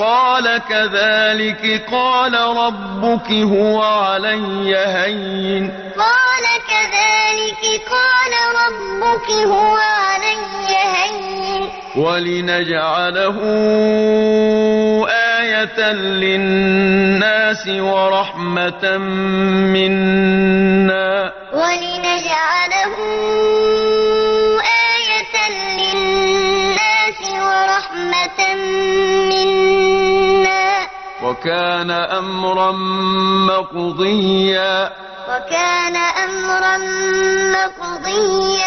قال كذلك قال ربك هو علي هين. قال كذلك قال ربك هو علي هين. ولنجعله آية للناس ورحمة منا وكان أمرا مقضيا. وكان أمرا مقضيا.